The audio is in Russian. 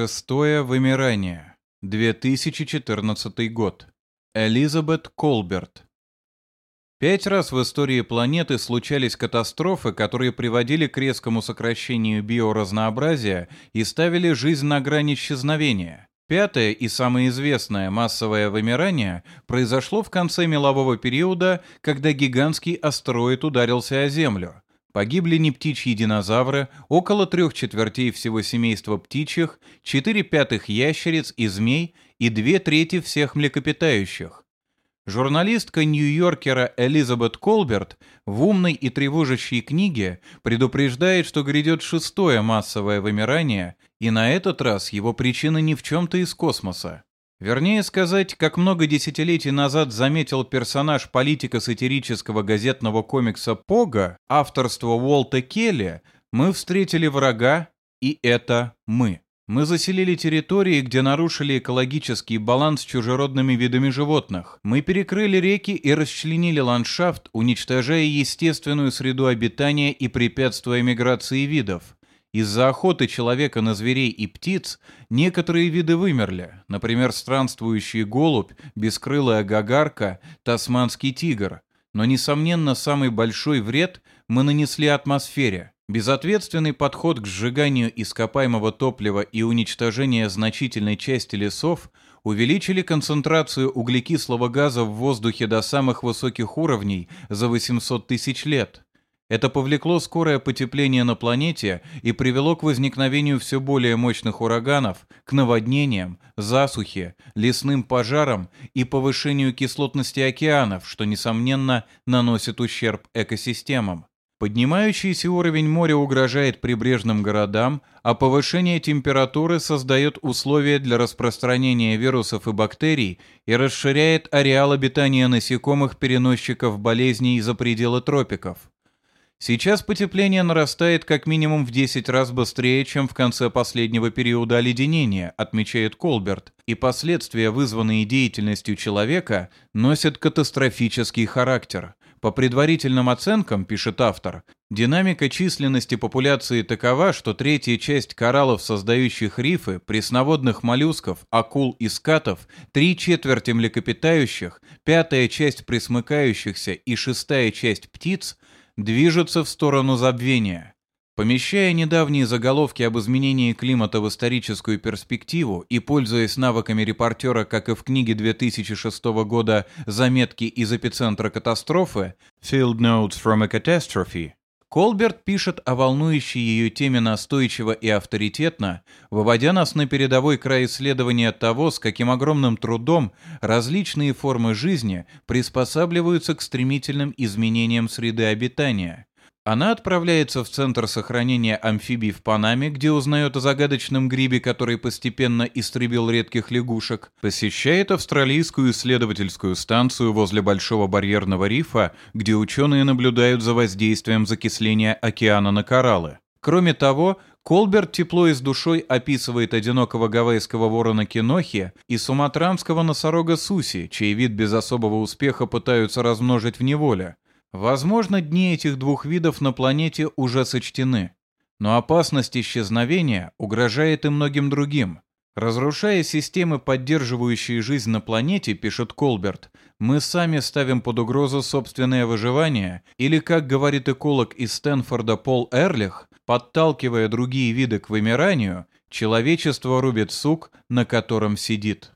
Шестое вымирание. 2014 год. Элизабет Колберт. Пять раз в истории планеты случались катастрофы, которые приводили к резкому сокращению биоразнообразия и ставили жизнь на грани исчезновения. Пятое и самое известное массовое вымирание произошло в конце мелового периода, когда гигантский астероид ударился о Землю. Погибли не птичьи динозавры, около трех четвертей всего семейства птичьих, четыре пятых ящериц и змей и две трети всех млекопитающих. Журналистка Нью-Йоркера Элизабет Колберт в умной и тревожащей книге предупреждает, что грядет шестое массовое вымирание, и на этот раз его причина не в чем-то из космоса. Вернее сказать, как много десятилетий назад заметил персонаж политико-сатирического газетного комикса «Пога», авторства Уолта Келли, мы встретили врага, и это мы. Мы заселили территории, где нарушили экологический баланс с чужеродными видами животных. Мы перекрыли реки и расчленили ландшафт, уничтожая естественную среду обитания и препятствуя миграции видов. Из-за охоты человека на зверей и птиц некоторые виды вымерли, например, странствующий голубь, бескрылая гагарка, тасманский тигр. Но, несомненно, самый большой вред мы нанесли атмосфере. Безответственный подход к сжиганию ископаемого топлива и уничтожение значительной части лесов увеличили концентрацию углекислого газа в воздухе до самых высоких уровней за 800 тысяч лет. Это повлекло скорое потепление на планете и привело к возникновению все более мощных ураганов, к наводнениям, засухе, лесным пожарам и повышению кислотности океанов, что, несомненно, наносит ущерб экосистемам. Поднимающийся уровень моря угрожает прибрежным городам, а повышение температуры создает условия для распространения вирусов и бактерий и расширяет ареал обитания насекомых-переносчиков болезней за пределы тропиков. Сейчас потепление нарастает как минимум в 10 раз быстрее, чем в конце последнего периода оледенения, отмечает Колберт, и последствия, вызванные деятельностью человека, носят катастрофический характер – по предварительным оценкам, пишет автор, динамика численности популяции такова, что третья часть кораллов, создающих рифы, пресноводных моллюсков, акул и скатов, три четверти млекопитающих, пятая часть пресмыкающихся и шестая часть птиц движутся в сторону забвения. Помещая недавние заголовки об изменении климата в историческую перспективу и пользуясь навыками репортера, как и в книге 2006 года «Заметки из эпицентра катастрофы» «Field Notes from a Catastrophe», Колберт пишет о волнующей ее теме настойчиво и авторитетно, выводя нас на передовой край исследования того, с каким огромным трудом различные формы жизни приспосабливаются к стремительным изменениям среды обитания – она отправляется в Центр сохранения амфибий в Панаме, где узнает о загадочном грибе, который постепенно истребил редких лягушек, посещает австралийскую исследовательскую станцию возле Большого барьерного рифа, где ученые наблюдают за воздействием закисления океана на кораллы. Кроме того, Колберт тепло и с душой описывает одинокого гавайского ворона Кинохи и суматранского носорога Суси, чей вид без особого успеха пытаются размножить в неволе. Возможно, дни этих двух видов на планете уже сочтены, но опасность исчезновения угрожает и многим другим. Разрушая системы, поддерживающие жизнь на планете, пишет Колберт, мы сами ставим под угрозу собственное выживание, или, как говорит эколог из Стэнфорда Пол Эрлих, подталкивая другие виды к вымиранию, человечество рубит сук, на котором сидит.